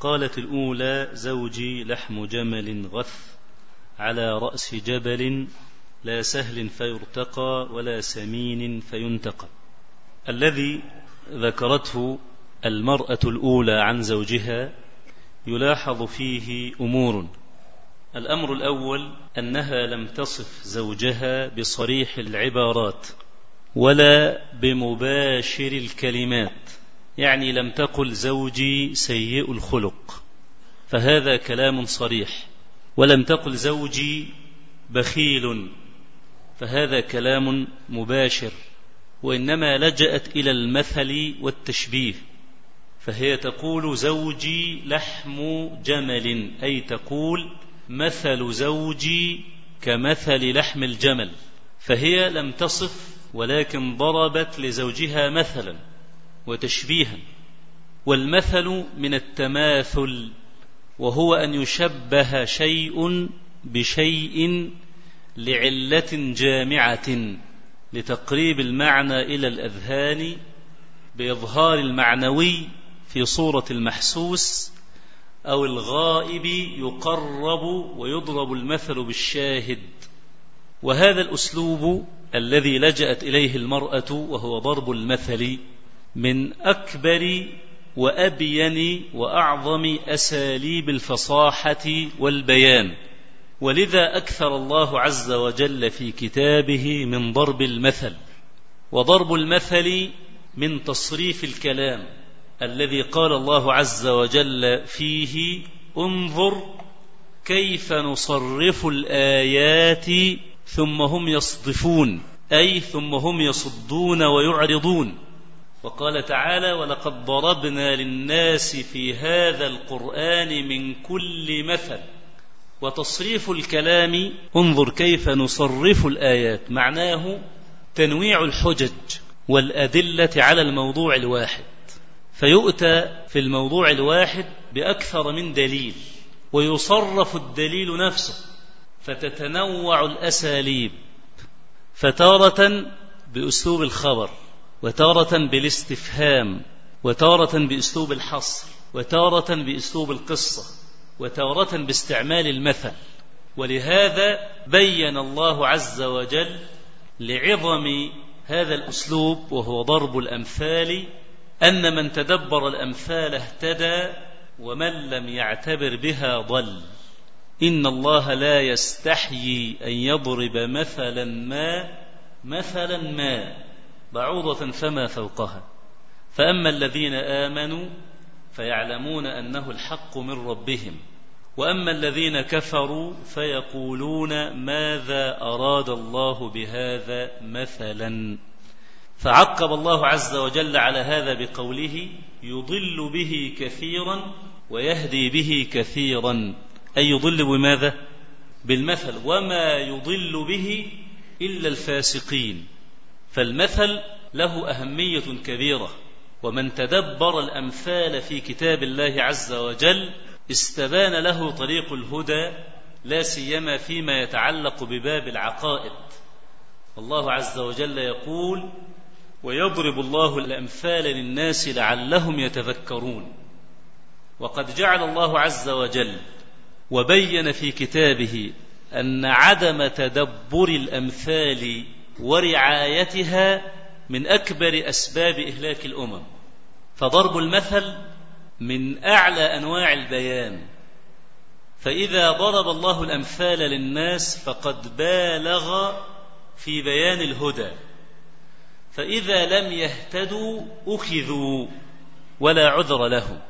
قالت الأولى زوجي لحم جمل غث على رأس جبل لا سهل فيرتقى ولا سمين فينتقى. الذي ذكرته المرأة الأولى عن زوجها يلاحظ فيه أمور. الأمر الأول أنها لم تصف زوجها بصريح العبارات ولا بمباشر الكلمات. يعني لم تقل زوجي سيء الخلق فهذا كلام صريح. ولم تقل زوجي بخيل فهذا كلام مباشر. وإنما لجأت إلى المثل والتشبيه فهي تقول زوجي لحم جمل أي تقول مثل زوجي كمثل لحم الجمل. فهي لم تصف ولكن ضربت لزوجها مثلا. وتشبيها. والمثل من التماثل وهو أن يشبه شيء بشيء لعلة جامعة لتقريب المعنى إلى الأذهان بإظهار المعنوي في صورة المحسوس أو الغائب يقرب ويضرب المثل بالشاهد. وهذا الأسلوب الذي لجأت إليه المرأة وهو ضرب المثل من أكبر وأبين وأعظم أساليب الفصاحة والبيان. ولذا أكثر الله عز وجل في كتابه من ضرب المثل. وضرب المثل من تصريف الكلام الذي قال الله عز وجل فيه انظر كيف نصرف الآيات ثم هم يصدفون أي ثم هم يصدون ويعرضون. وقال تعالى ولقد ضربنا للناس في هذا القرآن من كل مثل وتصريف الكلام انظر كيف نصرف الآيات معناه تنويع الحجج والأدلة على الموضوع الواحد. فيؤتى في الموضوع الواحد بأكثر من دليل ويصرف الدليل نفسه فتتنوع الأساليب فتارة بأسلوب الخبر. وتارة بالاستفهام وتارة بأسلوب الحصر وتارة بأسلوب القصة وتارة باستعمال المثل. ولهذا بين الله عز وجل لعظم هذا الأسلوب وهو ضرب الأمثال أن من تدبر الأمثال اهتدى ومن لم يعتبر بها ضل. إن الله لا يستحيي أن يضرب مثلا ما مثلا ما. بعوضة فما فوقها. فأما الذين آمنوا فيعلمون أنه الحق من ربهم. وأما الذين كفروا فيقولون ماذا أراد الله بهذا مثلا. فعقب الله عز وجل على هذا بقوله يضل به كثيرا ويهدي به كثيرا. أي يضل بماذا؟ بالمثل. وما يضل به إلا الفاسقين. فالمثل له أهمية كبيرة. ومن تدبر الأمثال في كتاب الله عز وجل استبان له طريق الهدى لا سيما فيما يتعلق بباب العقائد. الله عز وجل يقول ويضرب الله الأمثال للناس لعلهم يتذكرون وقد جعل الله عز وجل وبين في كتابه أن عدم تدبر الأمثال ورعايتها من أكبر أسباب إهلاك الأمم. فضرب المثل من أعلى أنواع البيان. فإذا ضرب الله الأمثال للناس فقد بالغ في بيان الهدى. فإذا لم يهتدوا أخذوا ولا عذر لهم.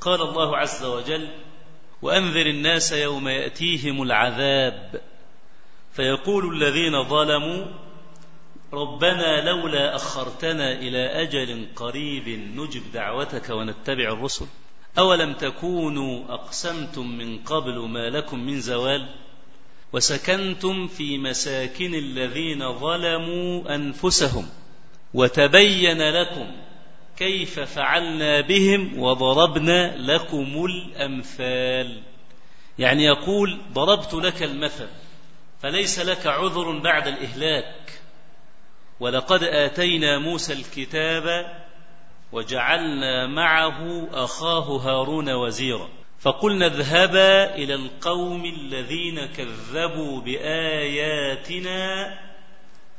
قال الله عز وجل وأنذر الناس يوم يأتيهم العذاب. فيقول الذين ظلموا ربنا لولا أخرتنا إلى أجل قريب نجب دعوتك ونتبع الرسل. أولم تكونوا أقسمتم من قبل ما لكم من زوال؟ وسكنتم في مساكن الذين ظلموا أنفسهم وتبين لكم كيف فعلنا بهم وضربنا لكم الأمثال. يعني يقول ضربت لك المثل فليس لك عذر بعد الإهلاك. ولقد آتينا موسى الكتاب وجعلنا معه أخاه هارون وزيرا. فقلنا اذهبا إلى القوم الذين كذبوا بآياتنا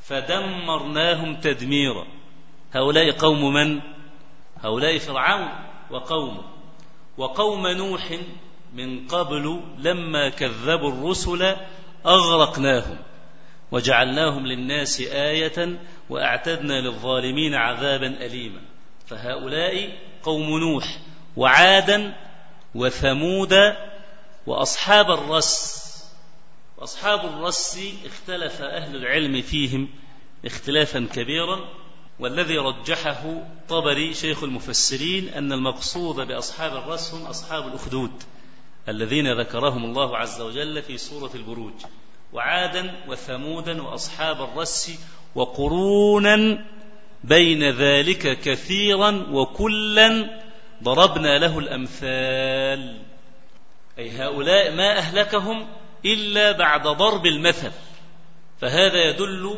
فدمرناهم تدميرا. هؤلاء قوم من؟ هؤلاء فرعون وقومه. وقوم نوح من قبل لما كذبوا الرسل أغرقناهم وجعلناهم للناس آية وأعتدنا للظالمين عذابا أليما. فهؤلاء قوم نوح وعادا وثمود وأصحاب الرس. وأصحاب الرس اختلف أهل العلم فيهم اختلافا كبيرا. والذي رجحه طبري شيخ المفسرين أن المقصود بأصحاب الرس هم أصحاب الأخدود الذين ذكرهم الله عز وجل في سورة البروج. وعادا وثمودا وأصحاب الرس وقرونا بين ذلك كثيرا وكلا ضربنا له الأمثال. أي هؤلاء ما أهلكهم إلا بعد ضرب المثل. فهذا يدل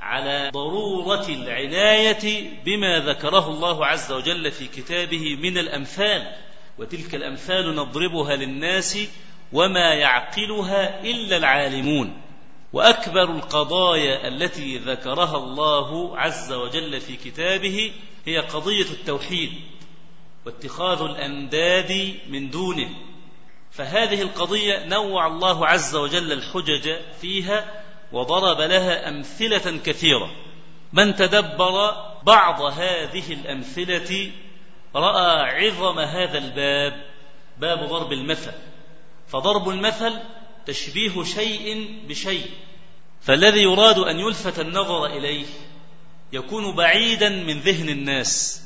على ضرورة العناية بما ذكره الله عز وجل في كتابه من الأمثال. وتلك الأمثال نضربها للناس وما يعقلها إلا العالمون. وأكبر القضايا التي ذكرها الله عز وجل في كتابه هي قضية التوحيد واتخاذ الأنداد من دونه. فهذه القضية نوع الله عز وجل الحجج فيها وضرب لها أمثلة كثيرة. من تدبر بعض هذه الأمثلة رأى عظم هذا الباب باب ضرب المثل. فضرب المثل تشبيه شيء بشيء فالذي يراد أن يلفت النظر إليه يكون بعيدا من ذهن الناس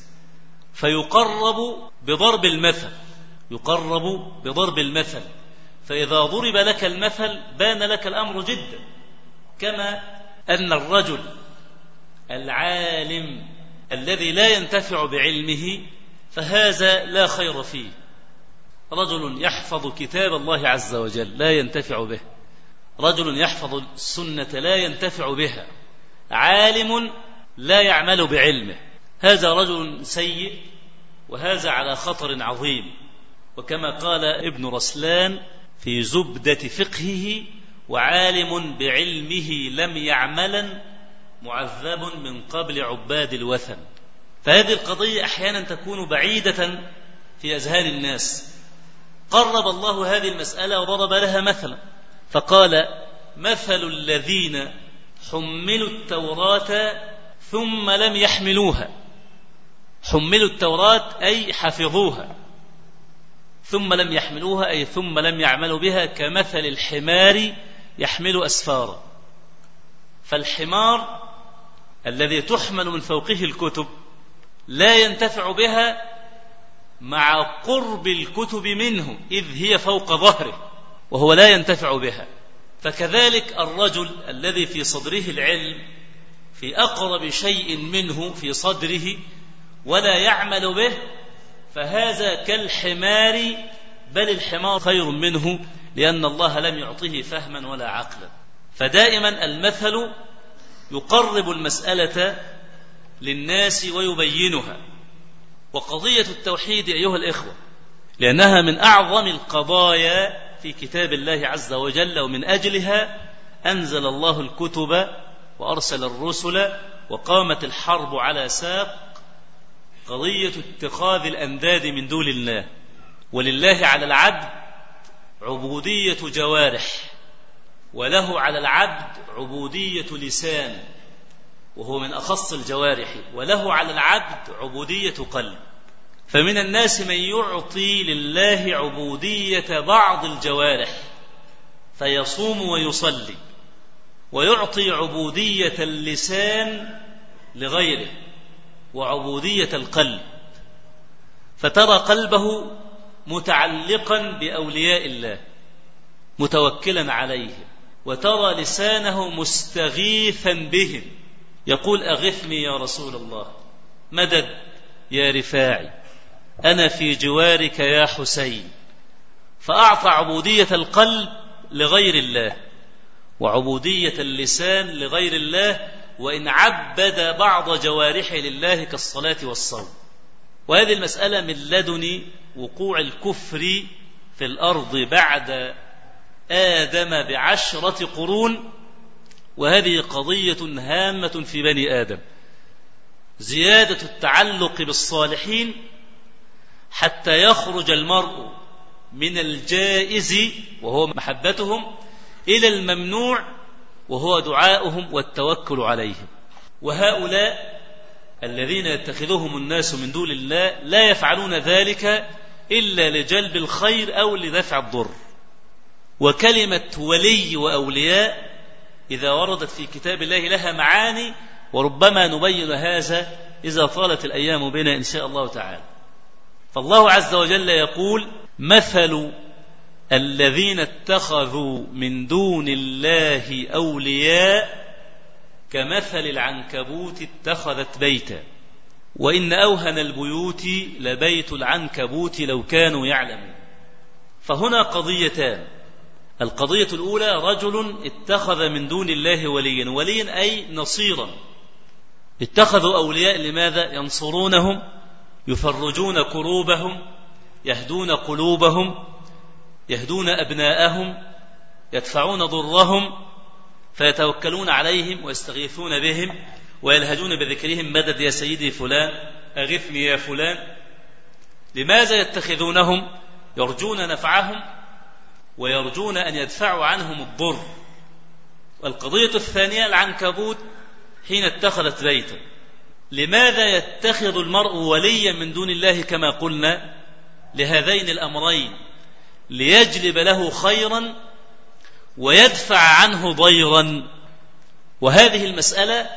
فيقرب بضرب المثل يقرب بضرب المثل فإذا ضرب لك المثل بان لك الأمر جدا كما أن الرجل العالم الذي لا ينتفع بعلمه فهذا لا خير فيه. رجل يحفظ كتاب الله عز وجل لا ينتفع به. رجل يحفظ السنة لا ينتفع بها. عالم لا يعمل بعلمه. هذا رجل سيء وهذا على خطر عظيم. وكما قال ابن رسلان في زبدة فقهه وعالم بعلمه لم يعملا معذب من قبل عباد الوثن. فهذه القضية أحيانا تكون بعيدة في أذهان الناس. قرب الله هذه المسألة وضرب لها مثلا. فقال مثل الذين حملوا التوراة ثم لم يحملوها. حملوا التوراة أي حفظوها. ثم لم يحملوها أي ثم لم يعملوا بها كمثل الحمار يحمل أسفارا. فالحمار الذي تحمل من فوقه الكتب لا ينتفع بها مع قرب الكتب منه إذ هي فوق ظهره وهو لا ينتفع بها. فكذلك الرجل الذي في صدره العلم في أقرب شيء منه في صدره ولا يعمل به فهذا كالحمار بل الحمار خير منه لأن الله لم يعطه فهما ولا عقلا. فدائما المثل يقرب المسألة للناس ويبينها. وقضية التوحيد أيها الإخوة لأنها من أعظم القضايا في كتاب الله عز وجل ومن أجلها أنزل الله الكتب وأرسل الرسل وقامت الحرب على ساق قضية اتخاذ الأنداد من دون الله. ولله على العبد عبودية جوارح وله على العبد عبودية لسان. وهو من أخص الجوارح وله على العبد عبودية قلب. فمن الناس من يعطي لله عبودية بعض الجوارح فيصوم ويصلي ويعطي عبودية اللسان لغيره وعبودية القلب. فترى قلبه متعلقا بأولياء الله متوكلا عليهم وترى لسانه مستغيثا بهم. يقول أغثني يا رسول الله. مدد يا رفاعي. أنا في جوارك يا حسين. فأعطى عبودية القلب لغير الله وعبودية اللسان لغير الله وإن عبد بعض جوارحه لله كالصلاة والصوم. وهذه المسألة من لدن وقوع الكفر في الأرض بعد آدم بعشرة قرون وهذه قضية هامة في بني آدم. زيادة التعلق بالصالحين حتى يخرج المرء من الجائز وهو محبتهم إلى الممنوع وهو دعاؤهم والتوكل عليهم. وهؤلاء الذين يتخذهم الناس من دون الله لا يفعلون ذلك إلا لجلب الخير أو لدفع الضر. وكلمة ولي وأولياء إذا وردت في كتاب الله لها معاني وربما نبين هذا إذا طالت الأيام بنا إن شاء الله تعالى. فالله عز وجل يقول مثل الذين اتخذوا من دون الله أولياء كمثل العنكبوت اتخذت بيتا وإن أوهن البيوت لبيت العنكبوت لو كانوا يعلمون. فهنا قضيتان القضية الأولى رجل اتخذ من دون الله وليا. وليا أي نصيرا. اتخذوا أولياء لماذا؟ ينصرونهم يفرجون كروبهم يهدون قلوبهم يهدون أبناءهم يدفعون ضرهم فيتوكلون عليهم ويستغيثون بهم ويلهجون بذكرهم مدد يا سيدي فلان أغثني يا فلان. لماذا يتخذونهم؟ يرجون نفعهم ويرجون أن يدفعوا عنهم الضر. والقضية الثانية العنكبوت حين اتخذت بيتا. لماذا يتخذ المرء وليا من دون الله كما قلنا لهذين الأمرين؟ ليجلب له خيرا ويدفع عنه ضيرا. وهذه المسألة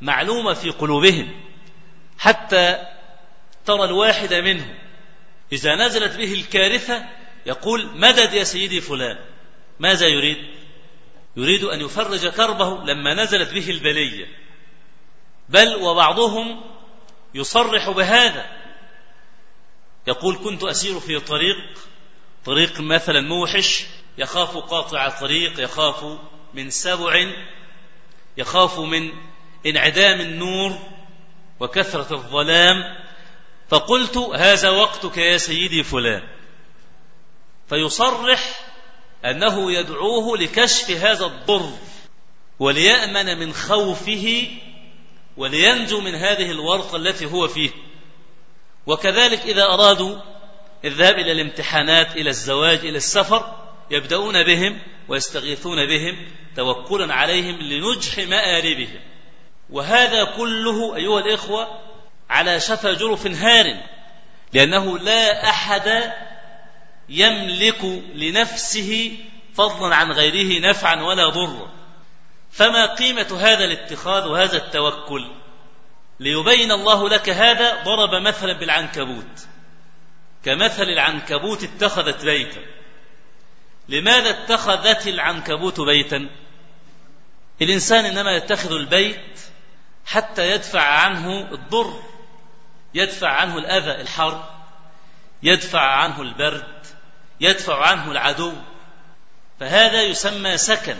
معلومة في قلوبهم. حتى ترى الواحد منهم إذا نزلت به الكارثة يقول مدد يا سيدي فلان. ماذا يريد؟ يريد أن يفرج كربه لما نزلت به البلية. بل وبعضهم يصرح بهذا. يقول كنت أسير في طريق طريق مثلا موحش يخاف قاطع طريق يخاف من سبع يخاف من انعدام النور وكثرة الظلام. فقلت هذا وقتك يا سيدي فلان. فيصرح أنه يدعوه لكشف هذا الضر وليأمن من خوفه ولينجو من هذه الورطة التي هو فيه. وكذلك إذا أرادوا الذهاب إلى الامتحانات إلى الزواج إلى السفر يبدأون بهم ويستغيثون بهم توكلا عليهم لنجح مآربهم. وهذا كله أيها الإخوة على شفا جرف هار لأنه لا أحد يملك لنفسه فضلا عن غيره نفعا ولا ضرا فما قيمة هذا الاتخاذ وهذا التوكل؟ ليبين الله لك هذا ضرب مثلا بالعنكبوت. كمثل العنكبوت اتخذت بيتا. لماذا اتخذت العنكبوت بيتا؟ الإنسان إنما يتخذ البيت حتى يدفع عنه الضر يدفع عنه الأذى الحر يدفع عنه البرد يدفع عنه العدو. فهذا يسمى سكن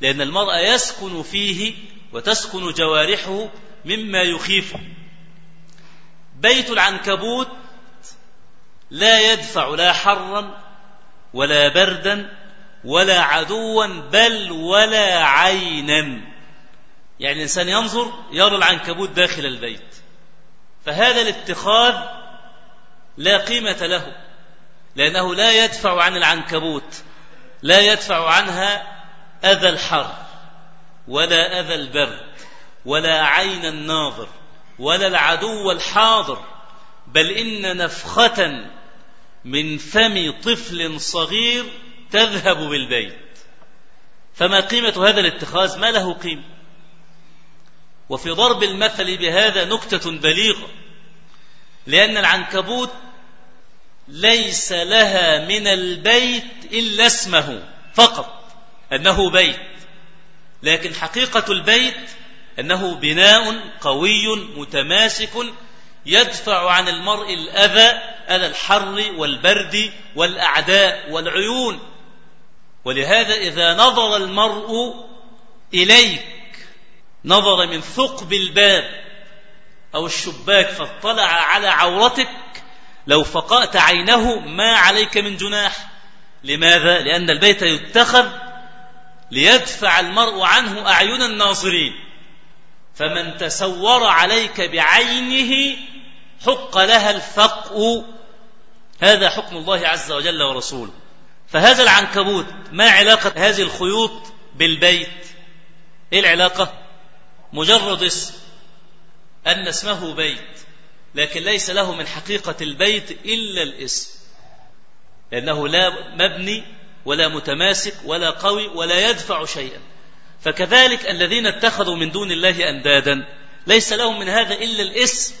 لأن المرء يسكن فيه وتسكن جوارحه مما يخيفه بيت العنكبوت لا يدفع لا حرا ولا بردا ولا عدوا بل ولا عينا. يعني الإنسان ينظر يرى العنكبوت داخل البيت. فهذا الاتخاذ لا قيمة له. لأنه لا يدفع عن العنكبوت لا يدفع عنها أذى الحر ولا أذى البرد ولا عين الناظر ولا العدو الحاضر بل إن نفخة من فم طفل صغير تذهب بالبيت. فما قيمة هذا الاتخاذ؟ ما له قيمة. وفي ضرب المثل بهذا نكتة بليغة لأن العنكبوت ليس لها من البيت إلا اسمه فقط أنه بيت. لكن حقيقة البيت أنه بناء قوي متماسك يدفع عن المرء الأذى أذى الحر والبرد والأعداء والعيون. ولهذا إذا نظر المرء إليك نظر من ثقب الباب أو الشباك فاطلع على عورتك لو فقأت عينه ما عليك من جناح. لماذا؟ لأن البيت يتخذ ليدفع المرء عنه أعين الناظرين. فمن تسور عليك بعينه حق لها الفقء. هذا حكم الله عز وجل ورسوله. فهذا العنكبوت ما علاقة هذه الخيوط بالبيت؟ إيه العلاقة؟ مجرد اسم. أن اسمه بيت. لكن ليس له من حقيقة البيت إلا الاسم. لأنه لا مبني ولا متماسك ولا قوي ولا يدفع شيئا. فكذلك الذين اتخذوا من دون الله أندادا ليس لهم من هذا إلا الاسم.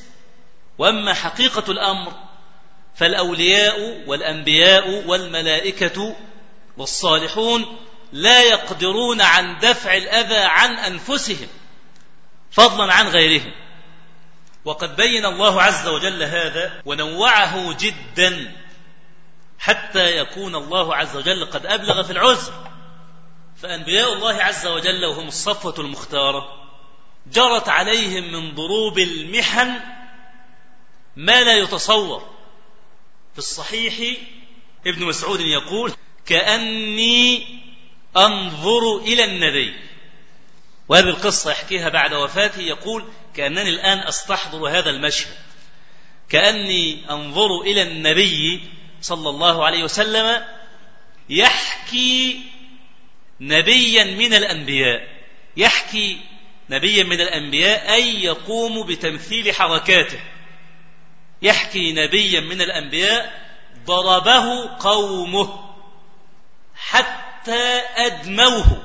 وأما حقيقة الأمر فالأولياء والأنبياء والملائكة والصالحون لا يقدرون عن دفع الأذى عن أنفسهم فضلا عن غيرهم. وقد بين الله عز وجل هذا ونوعه جدا حتى يكون الله عز وجل قد أبلغ في العذر. فأنبياء الله عز وجل وهم الصفوة المختارة. جرت عليهم من ضروب المحن ما لا يتصور. في الصحيح ابن مسعود يقول كأني أنظر إلى النبي وهذه القصة يحكيها بعد وفاته. يقول كأنني الآن أستحضر هذا المشهد. كأني أنظر إلى النبي صلى الله عليه وسلم يحكي نبيا من الأنبياء. يحكي نبيا من الأنبياء أي يقوم بتمثيل حركاته. يحكي نبيا من الأنبياء ضربه قومه حتى أدموه.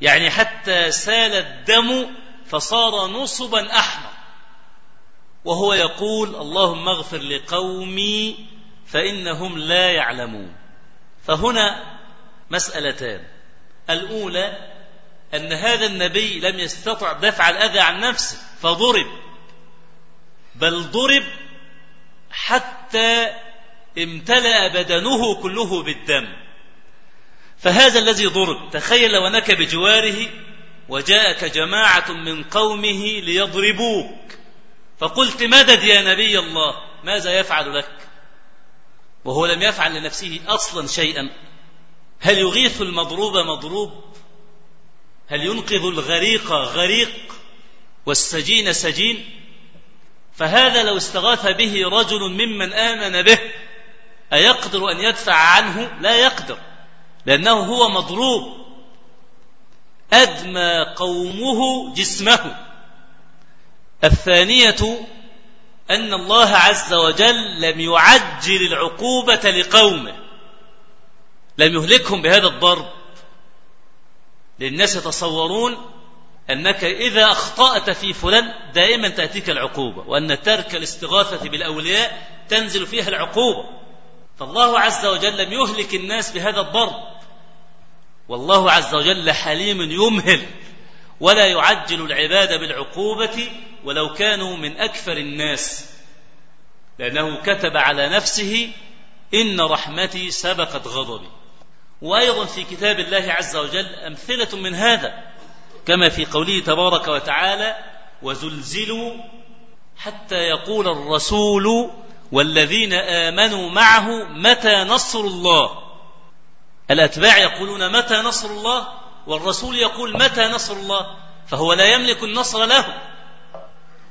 يعني حتى سال الدم فصار نصبا أحمر. وهو يقول اللهم اغفر لقومي فإنهم لا يعلمون. فهنا مسألتان. الأولى أن هذا النبي لم يستطع دفع الأذى عن نفسه فضرب. بل ضرب حتى امتلأ بدنه كله بالدم. فهذا الذي ضرب تخيل لو أنك بجواره وجاءك جماعة من قومه ليضربوك. فقلت مدد يا نبي الله ماذا يفعل لك؟ وهو لم يفعل لنفسه أصلا شيئا. هل يغيث المضروب مضروب؟ هل ينقذ الغريق غريق؟ والسجين سجين؟ فهذا لو استغاث به رجل ممن آمن به أيقدر أن يدفع عنه؟ لا يقدر لأنه هو مضروب. أدمى قومه جسمه. الثانية أن الله عز وجل لم يعجل العقوبة لقومه. لم يهلكهم بهذا الضرب. للناس يتصورون أنك إذا أخطأت في فلان دائما تأتيك العقوبة وأن ترك الاستغاثة بالأولياء تنزل فيها العقوبة. فالله عز وجل لم يهلك الناس بهذا الضرب. والله عز وجل حليم يمهل ولا يعجل العباد بالعقوبة ولو كانوا من أكثر الناس لأنه كتب على نفسه إن رحمتي سبقت غضبي. وأيضا في كتاب الله عز وجل أمثلة من هذا كما في قوله تبارك وتعالى وزلزلوا حتى يقول الرسول والذين آمنوا معه متى نصر الله؟ الأتباع يقولون متى نصر الله والرسول يقول متى نصر الله فهو لا يملك النصر له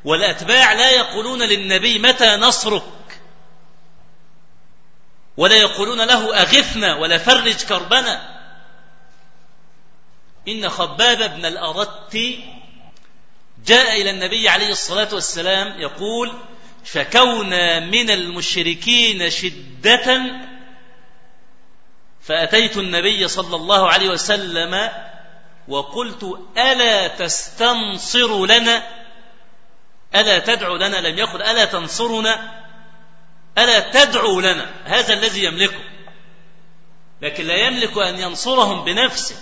والأتباع لا يقولون للنبي متى نصرك ولا يقولون له أغثنا ولا فرج كربنا إن خباب بن الأرت جاء إلى النبي عليه الصلاة والسلام يقول شكونا من المشركين شدة فأتيت النبي صلى الله عليه وسلم وقلت ألا تستنصر لنا؟ ألا تدعو لنا؟ لم يقل ألا تنصرنا؟ ألا تدعو لنا؟ هذا الذي يملكه. لكن لا يملك أن ينصرهم بنفسه.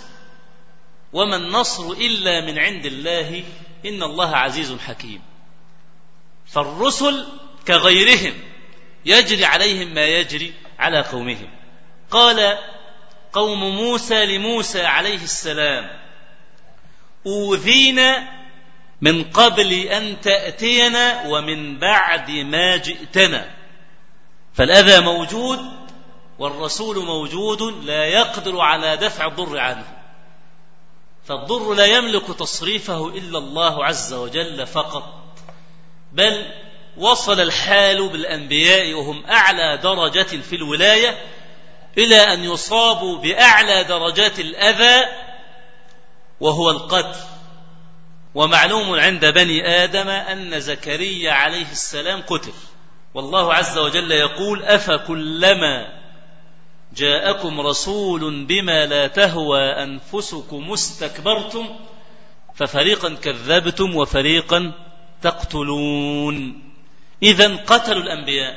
وما النصر إلا من عند الله إن الله عزيز حكيم. فالرسل كغيرهم يجري عليهم ما يجري على قومهم. قال قوم موسى لموسى عليه السلام أوذينا من قبل أن تأتينا ومن بعد ما جئتنا. فالأذى موجود والرسول موجود لا يقدر على دفع الضر عنه. فالضر لا يملك تصريفه إلا الله عز وجل فقط بل وصل الحال بالأنبياء وهم أعلى درجة في الولاية إلى أن يصابوا بأعلى درجات الأذى وهو القتل. ومعلوم عند بني آدم أن زكريا عليه السلام قتل. والله عز وجل يقول أفكلما جاءكم رسول بما لا تهوى أنفسكم استكبرتم ففريقا كذبتم وفريقا تقتلون. إذا قتلوا الأنبياء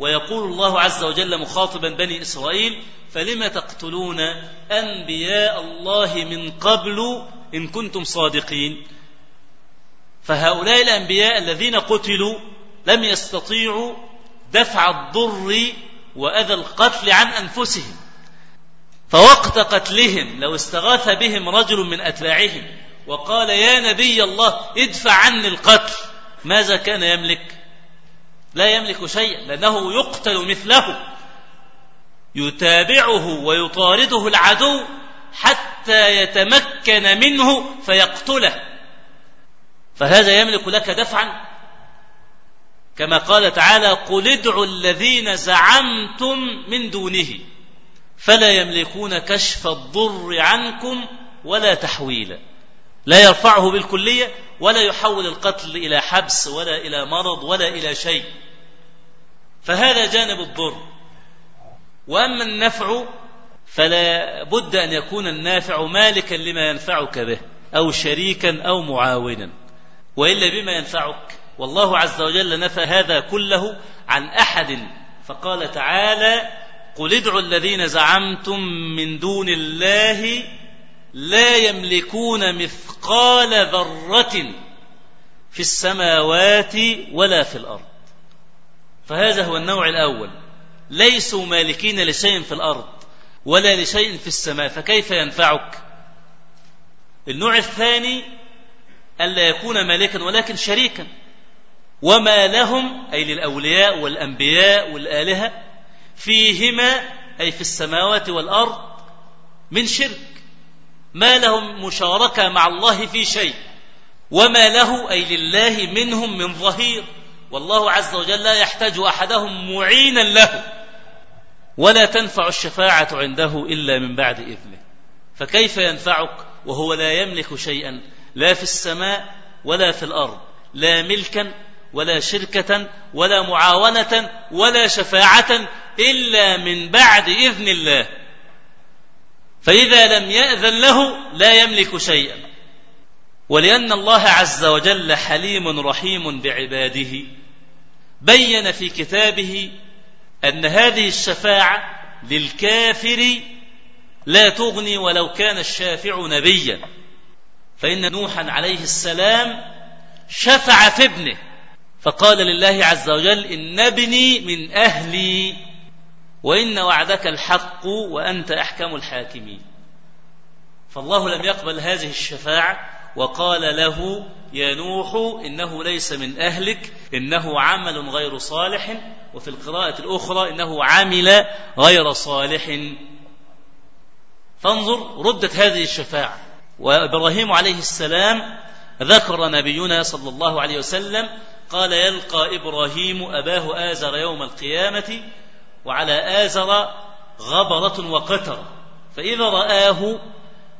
ويقول الله عز وجل مخاطبا بني إسرائيل فلم تقتلون أنبياء الله من قبل إن كنتم صادقين؟ فهؤلاء الأنبياء الذين قتلوا لم يستطيعوا دفع الضر وأذى القتل عن أنفسهم. فوقت قتلهم لو استغاث بهم رجل من أتباعهم وقال يا نبي الله ادفع عني القتل ماذا كان يملك؟ لا يملك شيئا لأنه يقتل مثله يتابعه ويطارده العدو حتى يتمكن منه فيقتله. فهذا يملك لك دفعا. كما قال تعالى قل ادعوا الذين زعمتم من دونه فلا يملكون كشف الضر عنكم ولا تحويلا. لا يرفعه بالكلية ولا يحول القتل إلى حبس ولا إلى مرض ولا إلى شيء. فهذا جانب الضر. وأما النفع فلا بد أن يكون النافع مالكا لما ينفعك به أو شريكا أو معاونا. وإلا بما ينفعك؟ والله عز وجل نفى هذا كله عن أحد. فقال تعالى قل ادعوا الذين زعمتم من دون الله لا يملكون مثقال ذرة في السماوات ولا في الأرض. فهذا هو النوع الأول. ليسوا مالكين لشيء في الأرض ولا لشيء في السماء. فكيف ينفعك؟ النوع الثاني ألا يكون مالكا ولكن شريكا. وما لهم أي للأولياء والأنبياء والآلهة فيهما أي في السماوات والأرض من شرك. ما لهم مشاركة مع الله في شيء وما له أي لله منهم من ظهير. والله عز وجل لا يحتاج أحدهم معينا له. ولا تنفع الشفاعة عنده إلا من بعد إذنه. فكيف ينفعك؟ وهو لا يملك شيئا لا في السماء ولا في الأرض لا ملكا ولا شركة ولا معاونة ولا شفاعة إلا من بعد إذن الله. فإذا لم يأذن له لا يملك شيئا. ولأن الله عز وجل حليم رحيم بعباده. بين في كتابه أن هذه الشفاعة للكافر لا تغني ولو كان الشافع نبيا. فإن نوحا عليه السلام شفع في ابنه. فقال لله عز وجل إن ابني من أهلي. وإن وعدك الحق وأنت أحكم الحاكمين. فالله لم يقبل هذه الشفاعة وقال له يا نوح إنه ليس من أهلك إنه عمل غير صالح وفي القراءة الأخرى إنه عمل غير صالح. فانظر ردت هذه الشفاعة. وإبراهيم عليه السلام ذكر نبينا صلى الله عليه وسلم قال يلقى إبراهيم أباه آزر يوم القيامة وعلى آزر غبرة وقتر. فإذا رآه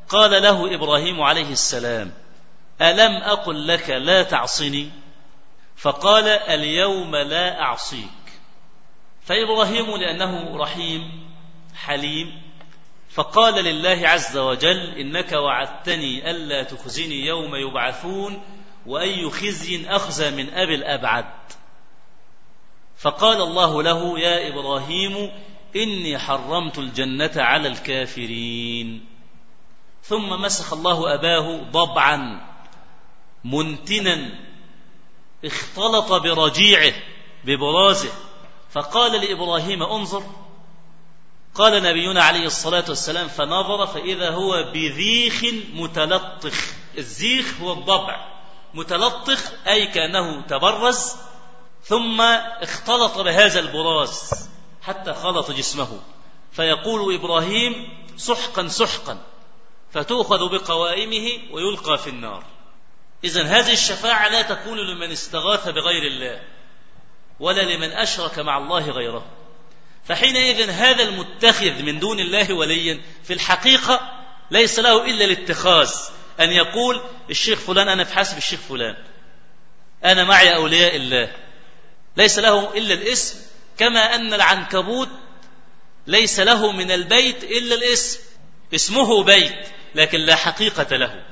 قال له إبراهيم عليه السلام ألم أقل لك لا تعصني؟ فقال اليوم لا أعصيك. فإبراهيم لأنه رحيم حليم فقال لله عز وجل إنك وعدتني ألا تخزني يوم يبعثون وأي خزي أخزى من أبي الأبعد. فقال الله له يا إبراهيم إني حرمت الجنة على الكافرين. ثم مسخ الله أباه ضبعا منتنا اختلط برجيعه ببرازه. فقال لإبراهيم انظر. قال نبينا عليه الصلاة والسلام فنظر فإذا هو بذيخ متلطخ. الزيخ هو الضبع. متلطخ أي كأنه تبرز. ثم اختلط بهذا البراز حتى خلط جسمه. فيقول إبراهيم سحقا سحقا فتؤخذ بقوائمه ويلقى في النار. إذا هذه الشفاعة لا تكون لمن استغاث بغير الله ولا لمن أشرك مع الله غيره. فحينئذ هذا المتخذ من دون الله وليا في الحقيقة ليس له إلا الاتخاذ أن يقول الشيخ فلان أنا في حسب الشيخ فلان أنا معي أولياء الله. ليس له إلا الاسم كما أن العنكبوت ليس له من البيت إلا الاسم اسمه بيت لكن لا حقيقة له.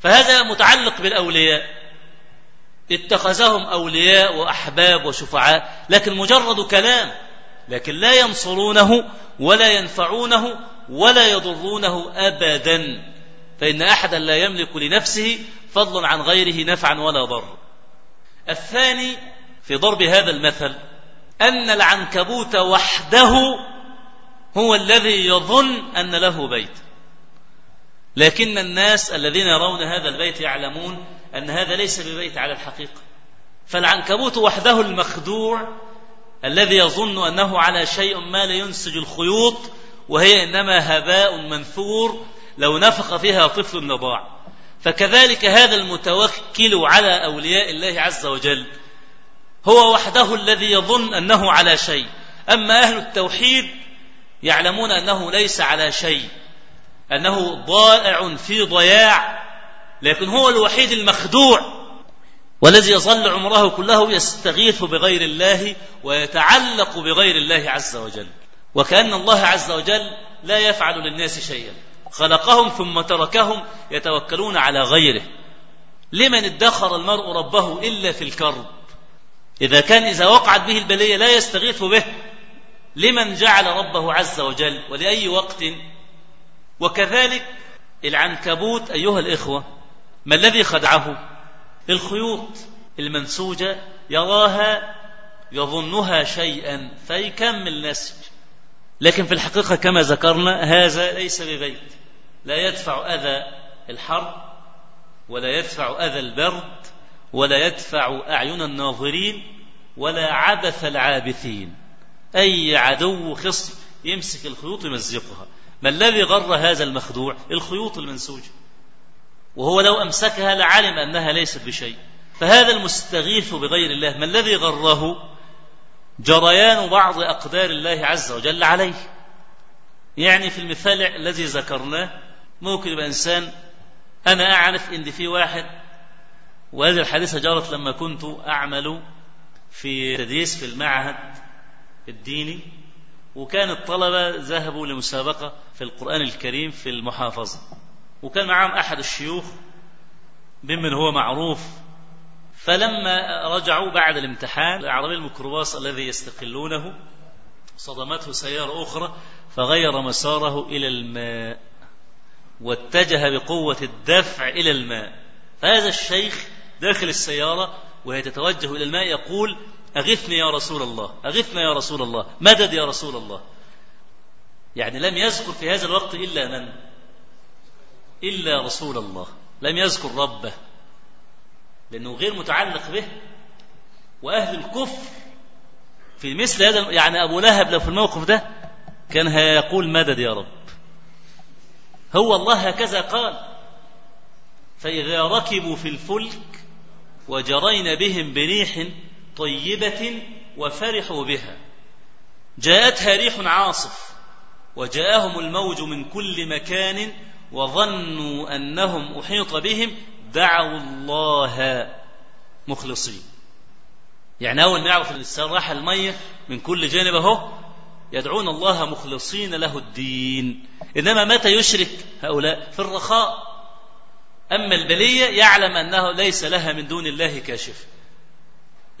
فهذا متعلق بالأولياء. اتخذهم أولياء وأحباب وشفعاء لكن مجرد كلام لكن لا ينصرونه ولا ينفعونه ولا يضرونه أبدا. فإن أحدا لا يملك لنفسه فضلا عن غيره نفعا ولا ضر الثاني في ضرب هذا المثل أن العنكبوت وحده هو الذي يظن أن له بيت. لكن الناس الذين يرون هذا البيت يعلمون أن هذا ليس ببيت على الحقيقة. فالعنكبوت وحده المخدوع الذي يظن أنه على شيء ما لينسج الخيوط وهي إنما هباء منثور لو نفخ فيها طفل نضاع فكذلك هذا المتوكل على أولياء الله عز وجل. هو وحده الذي يظن أنه على شيء. أما أهل التوحيد يعلمون أنه ليس على شيء أنه ضائع في ضياع لكن هو الوحيد المخدوع والذي يظل عمره كله يستغيث بغير الله ويتعلق بغير الله عز وجل. وكأن الله عز وجل لا يفعل للناس شيئا. خلقهم ثم تركهم يتوكلون على غيره. لمن ادخر المرء ربه إلا في الكرب؟ إذا كان إذا وقعت به البلية لا يستغيث به لمن جعل ربه عز وجل ولأي وقت؟ وكذلك العنكبوت أيها الإخوة ما الذي خدعه؟ الخيوط المنسوجة يراها يظنها شيئا فيكمل نسج. لكن في الحقيقة كما ذكرنا هذا ليس ببيت. لا يدفع أذى الحر ولا يدفع أذى البرد ولا يدفع أعين الناظرين ولا عبث العابثين. أي عدو خصم يمسك الخيوط يمزقها ما الذي غر هذا المخدوع؟ الخيوط المنسوجة وهو لو أمسكها لعلم أنها ليست بشيء. فهذا المستغيث بغير الله ما الذي غره؟ جريان بعض أقدار الله عز وجل عليه. يعني في المثال الذي ذكرناه ممكن يبقى إنسان أنا أعرف إن في واحد وهذه الحادثة جرت لما كنت أعمل في تدريس في المعهد الديني وكان الطلبة ذهبوا لمسابقة في القرآن الكريم في المحافظة. وكان معهم أحد الشيوخ ممن هو معروف. فلما رجعوا بعد الامتحان العربي الميكروباص الذي يستقلونه صدمته سيارة أخرى فغير مساره إلى الماء واتجه بقوة الدفع إلى الماء. فهذا الشيخ داخل السيارة وهي تتوجه إلى الماء يقول أغثني يا رسول الله أغثنا يا رسول الله مدد يا رسول الله. يعني لم يذكر في هذا الوقت إلا من؟ إلا رسول الله. لم يذكر ربه. لأنه غير متعلق به. وأهل الكفر في مثل هذا يعني أبو لهب لو في الموقف ده كان هيقول مدد يا رب. هو الله هكذا قال فإذا ركبوا في الفلك وجرين بهم بريح طيبة وفرحوا بها. جاءتها ريح عاصف وجاءهم الموج من كل مكان وظنوا أنهم أحيط بهم. دعوا الله مخلصين. يعني أول ما يعرف الإنسان راح المية من كل جانب أهو يدعون الله مخلصين له الدين. إنما متى يشرك هؤلاء؟ في الرخاء. أما البلية يعلم أنه ليس لها من دون الله كاشف.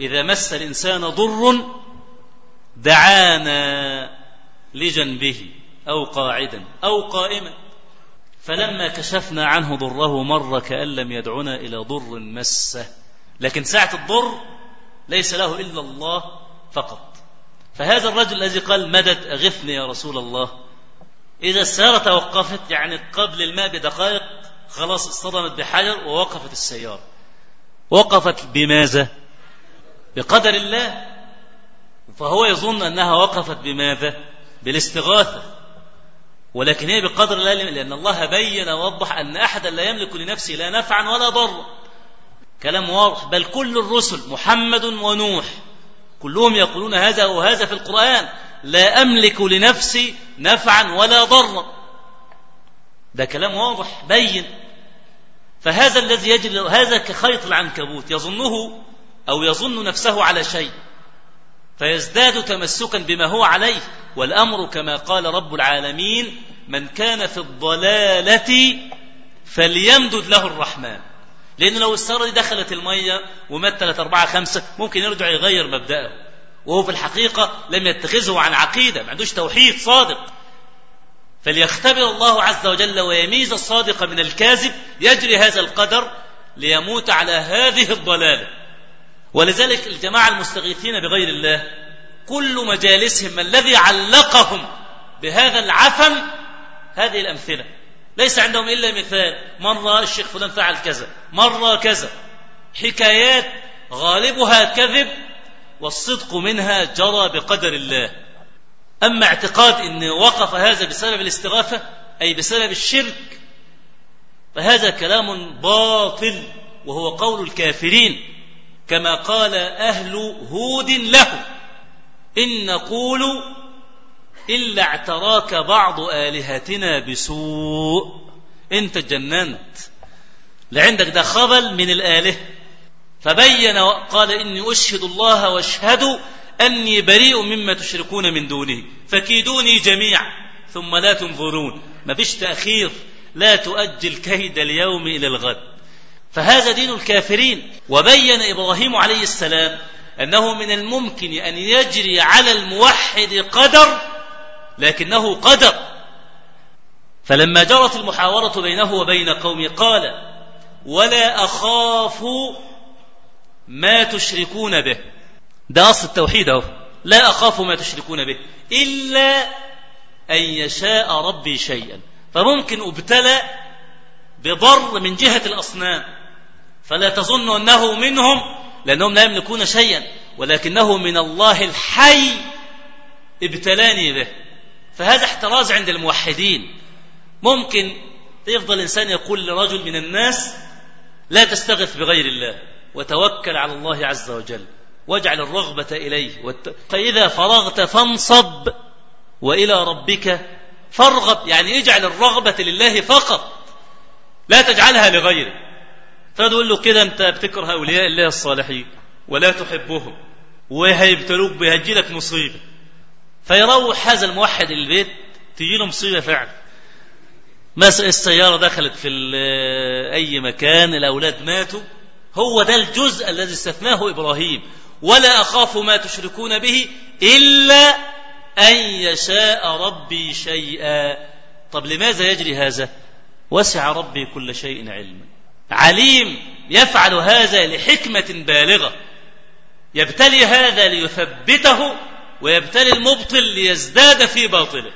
إذا مس الإنسان ضر دعانا لجنبه أو قاعدا أو قائما. فلما كشفنا عنه ضره مر كأن لم يدعنا إلى ضر مسه. لكن ساعة الضر ليس له إلا الله فقط. فهذا الرجل الذي قال مدد أغثني يا رسول الله. إذا السيارة توقفت يعني قبل الماء بدقائق خلاص اصطدمت بحجر ووقفت السيارة. وقفت بماذا؟ بقدر الله. فهو يظن أنها وقفت بماذا؟ بالاستغاثة. ولكن هي بقدر الله لأن الله بين ووضح أن أحدا لا يملك لنفسه لا نفعا ولا ضرا. كلام واضح. بل كل الرسل محمد ونوح كلهم يقولون هذا وهذا في القرآن. لا أملك لنفسي نفعا ولا ضرا. ده كلام واضح بين. فهذا الذي يجري هذا كخيط العنكبوت يظنه أو يظن نفسه على شيء. فيزداد تمسكا بما هو عليه والأمر كما قال رب العالمين من كان في الضلالة فليمدد له الرحمن. لأن لو السارة دي دخلت المية ومات ثلاثة أربعة خمسة ممكن يرجع يغير مبدأه. وهو في الحقيقة لم يتخذه عن عقيدة ما عندوش توحيد صادق. فليختبر الله عز وجل ويميز الصادق من الكاذب يجري هذا القدر ليموت على هذه الضلالة. ولذلك الجماعة المستغيثين بغير الله كل مجالسهم الذي علقهم بهذا العفن هذه الأمثلة. ليس عندهم إلا مثال مرة الشيخ فلان فعل كذا مرة كذا. حكايات غالبها كذب والصدق منها جرى بقدر الله. أما اعتقاد أن وقف هذا بسبب الاستغاثة أي بسبب الشرك فهذا كلام باطل وهو قول الكافرين كما قال أهل هود له إن نقول إلا اعتراك بعض آلهتنا بسوء. أنت جننت. لعندك ده خبل من الآلهة. فبين وقال إني أشهد الله واشهدوا أني بريء مما تشركون من دونه فكيدوني جميعا ثم لا تنظرون. ما فيش تأخير لا تؤجل كيد اليوم إلى الغد. فهذا دين الكافرين. وبين إبراهيم عليه السلام أنه من الممكن أن يجري على الموحد قدر لكنه قدر. فلما جرت المحاورة بينه وبين قومه قال ولا أخاف ما تشركون به. ده أصل التوحيد أهو. لا أخاف ما تشركون به إلا أن يشاء ربي شيئا. فممكن ابتلى بضر من جهة الأصنام. فلا تظن أنه منهم لأنهم لا يملكون شيئا. ولكنه من الله الحي ابتلاني به. فهذا احتراز عند الموحدين. ممكن يفضل إنسان يقول لرجل من الناس لا تستغث بغير الله وتوكل على الله عز وجل. واجعل الرغبة إليه. فإذا فرغت فانصب وإلى ربك فارغب. يعني اجعل الرغبة لله فقط. لا تجعلها لغيره. فتقول له كده أنت بتكره أولياء الله الصالحين ولا تحبهم. وهيبتلوك بيهجي لك مصيبة. فيروح هذا الموحد البيت تجي له مصيبة فعلا. مثلا السيارة دخلت في أي مكان الأولاد ماتوا. هو ده الجزء الذي استثناه إبراهيم. ولا أخاف ما تشركون به إلا أن يشاء ربي شيئا. طب لماذا يجري هذا؟ وسع ربي كل شيء علما. عليم يفعل هذا لحكمة بالغة. يبتلي هذا ليثبته ويبتلي المبطل ليزداد في باطله.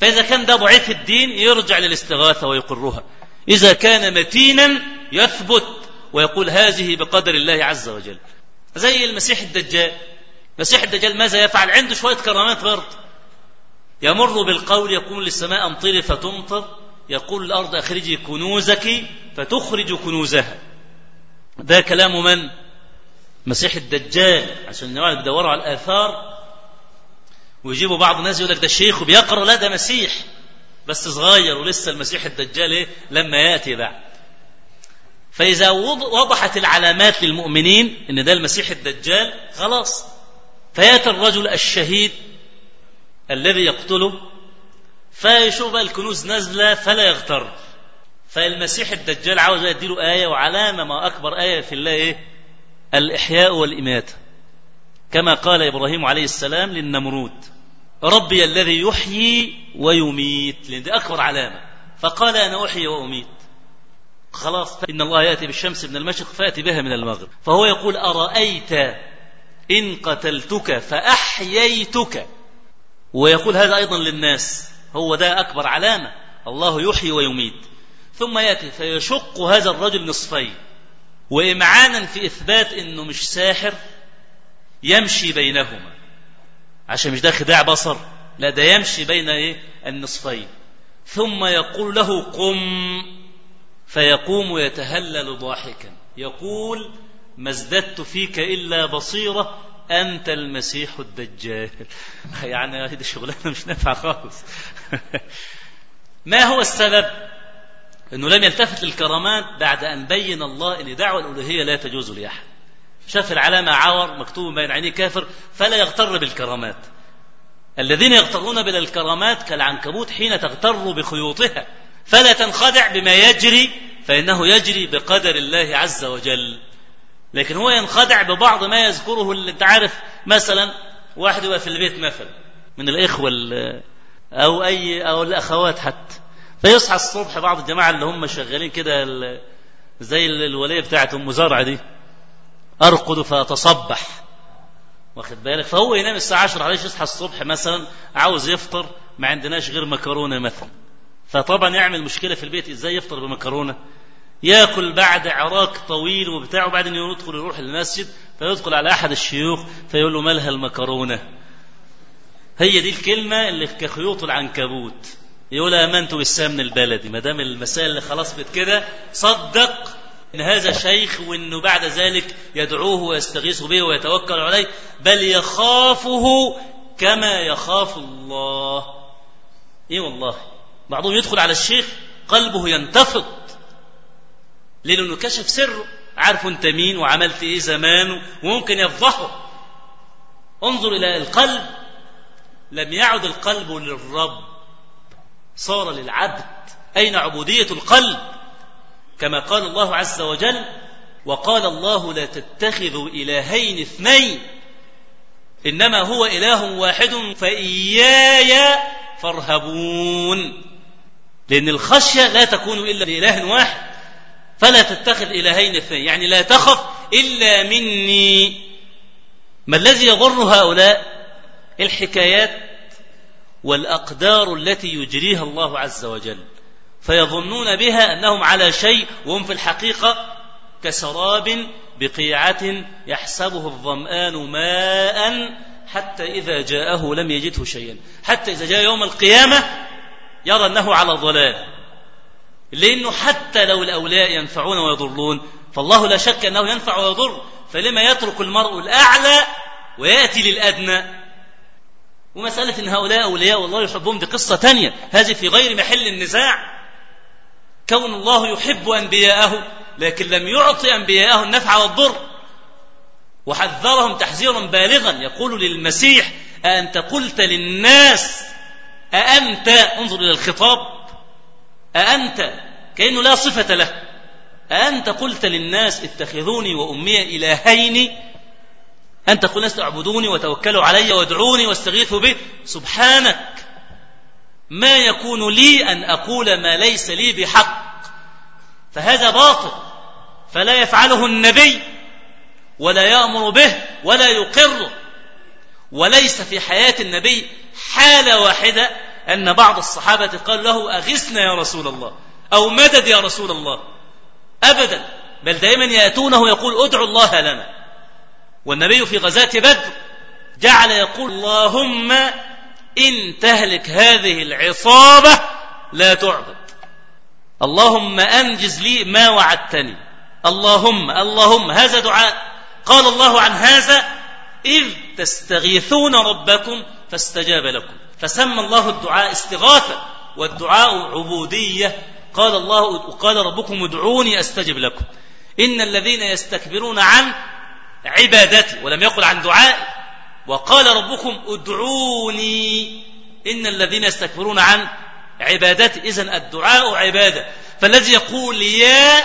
فإذا كان ده ضعيف الدين يرجع للاستغاثة ويقرها. إذا كان متينا يثبت ويقول هذه بقدر الله عز وجل. زي المسيح الدجال. المسيح الدجال ماذا يفعل؟ عنده شوية كرامات برضه. يمر بالقول يقول للسماء امطري فتمطر يقول الأرض أخرجي كنوزك فتخرج كنوزها. ده كلام من؟ مسيح الدجال. عشان النوع بيدوروا على الآثار. ويجيبوا بعض الناس يقول لك ده شيخ وبيقرأ لا ده مسيح. بس صغير ولسه المسيح الدجال إيه؟ لما يأتي بعد. فإذا وضحت العلامات للمؤمنين إن ده المسيح الدجال خلاص. فيأتي الرجل الشهيد الذي يقتله فيشوف الكنوز نازلة فلا يغتر. فالمسيح الدجال عاوز يديله آية وعلامة ما أكبر آية في الله إيه؟ الإحياء والإماتة. كما قال إبراهيم عليه السلام للنمرود ربي الذي يحيي ويميت. لأن دي أكبر علامة. فقال أنا أحيي وأميت. خلاص إن الله يأتي بالشمس من المشرق فأتي بها من المغرب. فهو يقول أرأيت إن قتلتك فأحييتك؟ ويقول هذا أيضا للناس هو ده أكبر علامة الله يحيي ويميت. ثم يأتي فيشق هذا الرجل نصفين وإمعانا في إثبات أنه مش ساحر يمشي بينهما. عشان مش ده خداع بصر لا ده يمشي بين إيه؟ النصفين. ثم يقول له قم. فيقوم يتهلل ضاحكا. يقول ما ازددت فيك إلا بصيرة أنت المسيح الدجال. يعني هذه الشغلانة مش نافعة خالص. ما هو السبب؟ أنه لم يلتفت للكرامات بعد أن بين الله أن دعوة الألوهية لا تجوز لأحد. شاف العلامة عور مكتوب بين عينيه كافر فلا يغتر بالكرامات. الذين يغترون بالكرامات كالعنكبوت حين تغتر بخيوطها. فلا تنخدع بما يجري فإنه يجري بقدر الله عز وجل. لكن هو ينخدع ببعض ما يذكره اللي انت عارف مثلا واحد يبقى في البيت مثلا من الإخوة أو أي أو الأخوات حتى. فيصحى الصبح بعض الجماعة اللي هم شغالين كده زي الولية بتاعت أم زرعة دي. أرقد فأتصبح. واخد بالك؟ فهو ينام الساعة 10 عليه يصحى الصبح مثلا عاوز يفطر ما عندناش غير مكرونة مثلا. فطبعا يعمل مشكلة في البيت إزاي يفطر بمكرونة؟ ياكل بعد عراك طويل وبتاع وبعدين يدخل يروح المسجد فيدخل على أحد الشيوخ فيقول له مالها المكرونة؟ هي دي الكلمة اللي كخيوط العنكبوت. يقول آمنت بالسمن البلدي. ما دام المسائل اللي خلاص كده صدق إن هذا شيخ وإنه بعد ذلك يدعوه ويستغيث به ويتوكل عليه بل يخافه كما يخاف الله. إيه والله. بعضهم يدخل على الشيخ قلبه ينتفض لأنه كشف سره. عارف أنت مين وعملت إيه زمان وممكن يفضحه. انظر إلى القلب. لم يعد القلب للرب. صار للعبد. أين عبودية القلب؟ كما قال الله عز وجل وقال الله لا تتخذوا إلهين اثنين. إنما هو إله واحد فإياي فارهبون. لأن الخشية لا تكون إلا لاله واحد فلا تتخذ إلهين اثنين. يعني لا تخف إلا مني. ما الذي يضر هؤلاء؟ الحكايات والأقدار التي يجريها الله عز وجل. فيظنون بها أنهم على شيء وهم في الحقيقة كسراب بقيعة يحسبه الظمآن ماء حتى إذا جاءه لم يجده شيئا. حتى إذا جاء يوم القيامة يرى أنه على ضلال. لأنه حتى لو الأولياء ينفعون ويضرون فالله لا شك أنه ينفع ويضر فلما يترك المرء الأعلى ويأتي للأدنى. ومسألة أن هؤلاء أولياء والله يحبهم دي قصة تانية. هذه في غير محل النزاع. كون الله يحب أنبياءه لكن لم يعطي أنبياءه النفع والضر. وحذرهم تحذيرا بالغا يقول للمسيح أأنت قلت للناس أأنت انظر إلى الخطاب أأنت كأنه لا صفة له أأنت قلت للناس اتخذوني وأمي إلهين؟ أنت قل الناس أعبدوني وتوكلوا علي وادعوني واستغيثوا به؟ سبحانك. ما يكون لي أن أقول ما ليس لي بحق. فهذا باطل. فلا يفعله النبي ولا يأمر به ولا يقره. وليس في حياة النبي حالة واحدة أن بعض الصحابة قال له أغثنا يا رسول الله أو مدد يا رسول الله أبدا بل دائما يأتونه يقول ادعوا الله لنا والنبي في غزاة بدر جعل يقول اللهم إن تهلك هذه العصابة لا تعبد اللهم أنجز لي ما وعدتني اللهم اللهم هذا دعاء قال الله عن هذا إذ تستغيثون ربكم فاستجاب لكم. فسمى الله الدعاء استغاثة والدعاء عبودية. قال الله وقال ربكم ادعوني أستجب لكم. إن الذين يستكبرون عن عبادتي ولم يقل عن دعائي وقال ربكم ادعوني. إن الذين يستكبرون عن عبادتي إذن الدعاء عبادة. فالذي يقول يا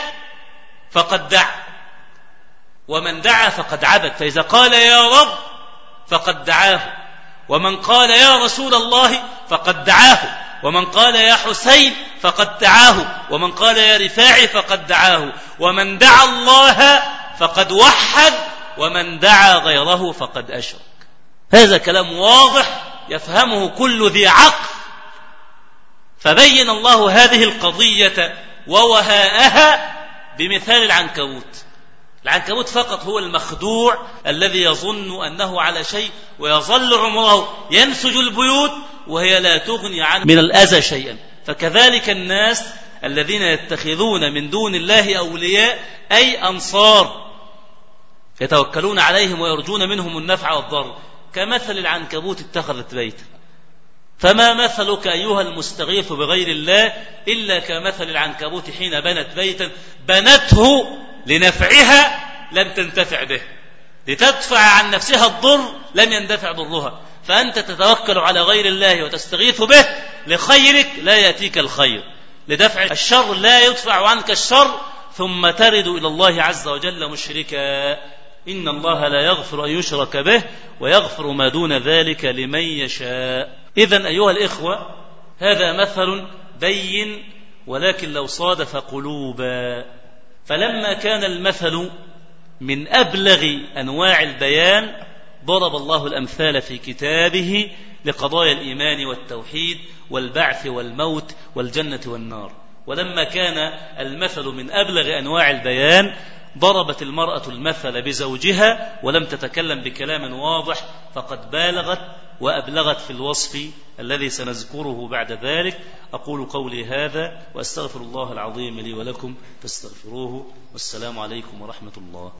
فقد دعا ومن دعا فقد عبد. فإذا قال يا رب فقد دعاه. ومن قال يا رسول الله فقد دعاه ومن قال يا حسين فقد دعاه ومن قال يا رفاعي فقد دعاه ومن دعا الله فقد وحد ومن دعا غيره فقد أشرك. هذا كلام واضح يفهمه كل ذي عقل. فبين الله هذه القضية ووهاءها بمثال العنكبوت. العنكبوت فقط هو المخدوع الذي يظن أنه على شيء ويظل عمره ينسج البيوت وهي لا تغني عنه من الأذى شيئا. فكذلك الناس الذين يتخذون من دون الله أولياء أي أنصار يتوكلون عليهم ويرجون منهم النفع والضر. كمثل العنكبوت اتخذت بيتا. فما مثلك أيها المستغيث بغير الله إلا كمثل العنكبوت حين بنت بيتا. بنته لنفعها لم تنتفع به. لتدفع عن نفسها الضر لم يندفع ضرها. فأنت تتوكل على غير الله وتستغيث به لخيرك لا يأتيك الخير. لدفع الشر لا يدفع عنك الشر ثم ترد إلى الله عز وجل مشركا. إن الله لا يغفر أن يشرك به ويغفر ما دون ذلك لمن يشاء. إذا أيها الإخوة هذا مثل بين ولكن لو صادف قلوبا. فلما كان المثل من أبلغ أنواع البيان ضرب الله الأمثال في كتابه لقضايا الإيمان والتوحيد والبعث والموت والجنة والنار. ولما كان المثل من أبلغ أنواع البيان ضربت المرأة المثل بزوجها ولم تتكلم بكلام واضح فقد بالغت وأبلغت في الوصف الذي سنذكره بعد ذلك. أقول قولي هذا وأستغفر الله العظيم لي ولكم فاستغفروه. والسلام عليكم ورحمة الله.